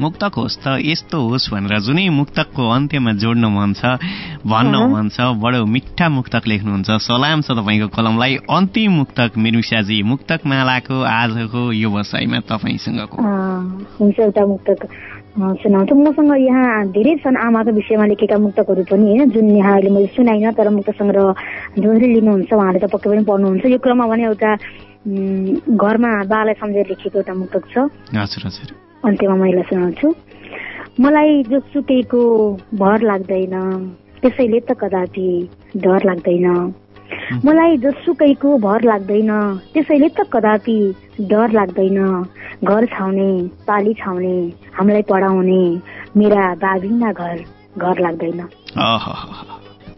मुक्तक होस् त यस्तो होस् भनेर जुनै मुक्तकको अन्त्यमा जोड्न मन छ भन्न मन छ बडो मिठा मुक्तक लेख्नुहुन्छ। सलाम छ तपाईँको कलमलाई। अन्तिम मुक्तक मिर्मिसाजी मुक्तक मालाको आजको यो बसाइमा तपाईँसँगको। हुन्छ एउटा मुक्तक। सुनाउँछु। मसँग यहाँ धेरै छन् आमाको विषयमा लेखेका मुक्तकहरू पनि होइन? जुन यहाँ अहिले मैले सुनाइनँ तर मुक्त सङ्ग्रह जसरी लिनुहुन्छ उहाँले त पक्कै पनि पढ्नुहुन्छ। यो क्रममा भने एउटा घरमा बालाई सम्झेर लेखेको एउटा मुक्तक छ। हजुर हजुर। अन्त्यमा मैले सुनाउँछु। मलाई जोसुकैको भर लाग्दैन त्यसैले त कदापि डर लाग्दैन। मलाई जोसुकैको भर लाग्दैन त्यसैले त कदापि डर लाग्दैन। घर छाउने पाली छाउने हामीलाई पढाउने मेरा बाबिना घर घर लाग्दैन।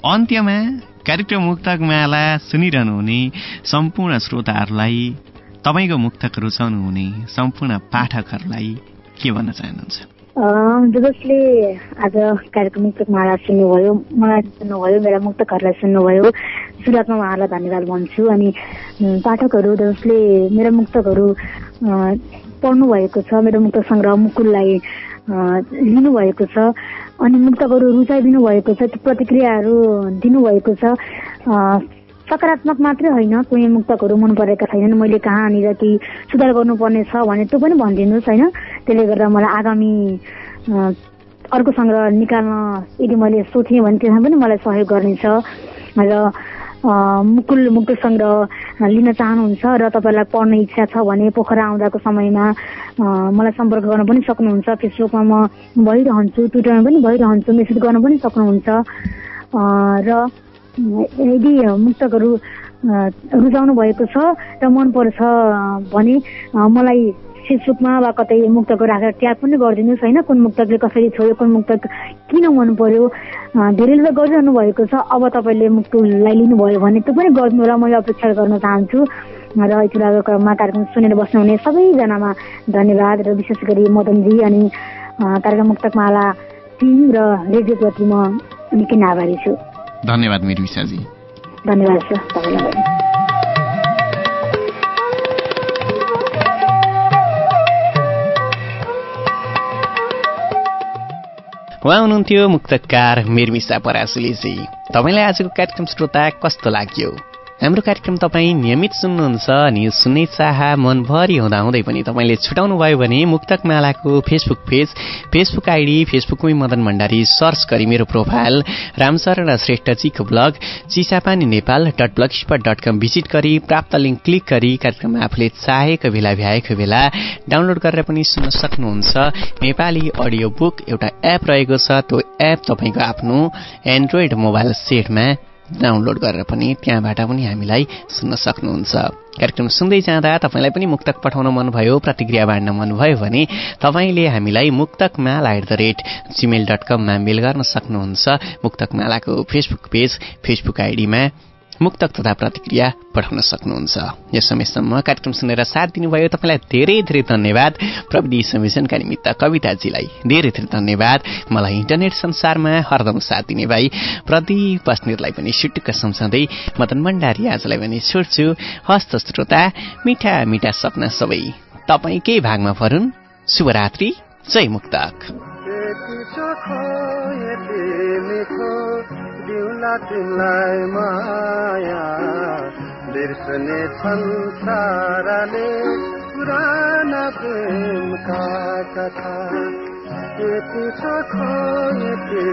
अन्त्यमा कार्यक्रम मुक्तक माला सुनिरहनु हुने सम्पूर्ण श्रोताहरूलाई तपाईँको मुक्तक रुचाउनु हुने सम्पूर्ण पाठकहरूलाई के भन्न चाहनुहुन्छ? जसले आज कार्यक्रम मुक्तक माला सुन्नुभयो। मलाई सुन्नुभयो मेरा मुक्तकहरूलाई सुन्नुभयो। सुरुवातमा उहाँलाई धन्यवाद भन्छु अनि पाठकहरू जसले मेरो मुक्तकहरू पढ्नु भएको छ। मेरो मुक्त सङ्ग्रह मुकुललाई लिनुभएको छ। अनि मुक्तकहरू रुचाइदिनु भएको छ त्यो प्रतिक्रियाहरू दिनुभएको छ। सकारात्मक मात्रै होइन कुनै मुक्तकहरू मन परेका छैनन्। मैले कहाँनिर केही सुधार गर्नुपर्ने छ भने त्यो पनि भनिदिनुहोस् होइन? त्यसले गर्दा मलाई आगामी अर्को सङ्ग्रह निकाल्न यदि मैले सोचेँ भने त्यसमा पनि मलाई सहयोग गर्नेछ। र मुकुल मुकुल सङ्ग्रह लिन चाहनुहुन्छ र तपाईँलाई पढ्ने इच्छा छ भने पोखरा आउँदाको समयमा मलाई सम्पर्क गर्न पनि सक्नुहुन्छ। फेसबुकमा म भइरहन्छु ट्विटरमा पनि भइरहन्छु मेसेज गर्न पनि सक्नुहुन्छ। र यदि मुक्तकहरू रुचाउनु भएको छ र मनपर्छ भने मलाई फेसबुकमा वा कतै मुक्तको राखेर ट्याग पनि गरिदिनुहोस् होइन? कुन मुक्तकले कसरी छोयो कुन मुक्तक किन मन पर्यो धेरैले त गरिरहनु भएको छ। अब तपाईँले मुक्तलाई लिनुभयो भने त्यो पनि गरिदिनु होला मैले अपेक्षा गर्न चाहन्छु। र यति बेलाको क्रममा कार्यक्रम सुनेर बस्नुहुने सबैजनामा धन्यवाद र विशेष गरी मदनजी अनि कार्यक्रम मुक्तकमाला टिम र रेडियो प्रति म निकै आभारी छु। धन्यवाद धन्यवाद सर। तपाईँलाई उहाँ हुनुहुन्थ्यो मुक्तकार मिर्मिसा परासुलीजी तपाईँलाई आजको कार्यक्रम श्रोता कस्तो लाग्यो? हाम्रो कार्यक्रम तपाईँ नियमित सुन्नुहुन्छ अनि सुन्ने चाह मनभरि हुँदाहुँदै पनि तपाईँले छुटाउनु भयो भने मुक्तक मालाको फेसबुक पेज फेसबुक आइडी फेसबुकमै मदन भण्डारी सर्च गरी मेरो profile Ramsharan श्रेष्ठजीको blog Chisapani Nepal dot blogspot dot com visit गरी प्राप्त लिङ्क क्लिक गरी कार्यक्रम आफूले चाहेको बेला भ्याएको बेला डाउनलोड गरेर पनि सुन्न सक्नुहुन्छ। नेपाली अडियो बुक एउटा एप रहेको छ त्यो एप तपाईँको आफ्नो एन्ड्रोइड मोबाइल सेटमा डाउनलोड गरेर पनि त्यहाँबाट पनि हामीलाई सुन्न सक्नुहुन्छ। कार्यक्रम सुन्दै जाँदा तपाईँलाई पनि मुक्तक पठाउन मनभयो प्रतिक्रिया बाँड्न मनभयो भने तपाईँले हामीलाई Muktakmala at the rate Gmail dot कममा मेल गर्न सक्नुहुन्छ। मुक्तकमालाको फेसबुक पेज फेसबुक आइडीमा मुक्तक तथा प्रतिक्रिया पठाउन सक्नुहुन्छ। यस समयसम्म कार्यक्रम सुनेर साथ दिनुभयो तपाईँलाई धेरै धेरै धन्यवाद। प्रविधि संयोजनका निमित्त कविताजीलाई धेरै धेरै धन्यवाद। मलाई इन्टरनेट संसारमा हरदम साथ दिने भाइ प्रदीप बस्नेतलाई पनि सुटुक्क सम्झाउँदै मदन भण्डारी आजलाई पनि छोड्छु। हस्त श्रोता मिठा मिठा सपना सबै तपाईँकै भागमा फरुन् शुभरात्रि जय मुक्तक। तिमीलाई माया बिर्सने संसारले पुराना प्रेमका कथा। यति सखो यति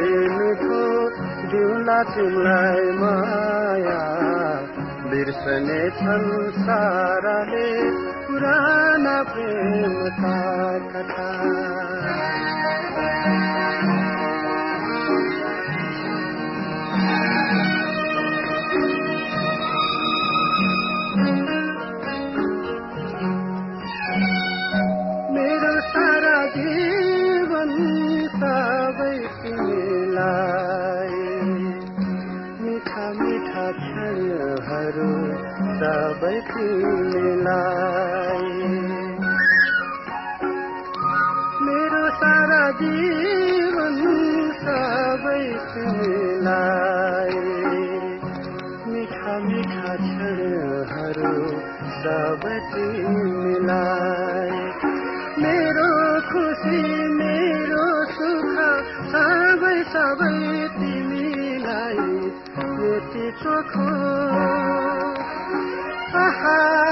दिउला तिमीलाई माया बिर्सने संसारले पुराना प्रेमका कथा। तिमीलाई मेरो सारा जीवन सबै तिमीलाई मिठा मिठा क्षणहरू सबै तिमीलाई मेरो खुसी मेरो सुख सबै सबै तिमीलाई यति चोखो। आहा,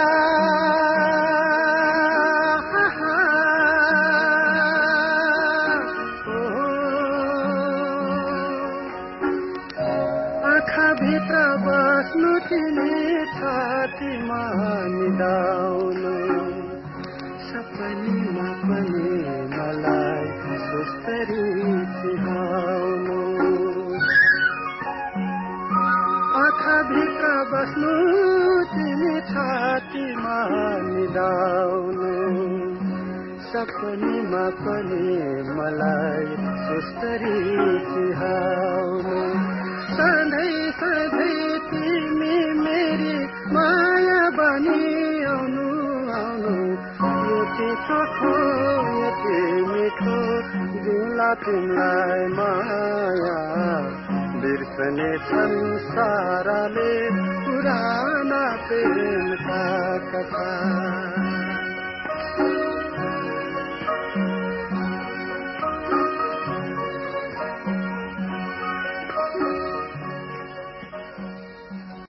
सपनीमा पनि मलाई सुस्तरी चिहाउनु। सधैँ सधैँ तिमी मेरी माया बनी आउनु। आउनु यति चोखो यति मिठो दिउँला तिमीलाई माया। बिर्सने संसारले पुराना प्रेमका कथा।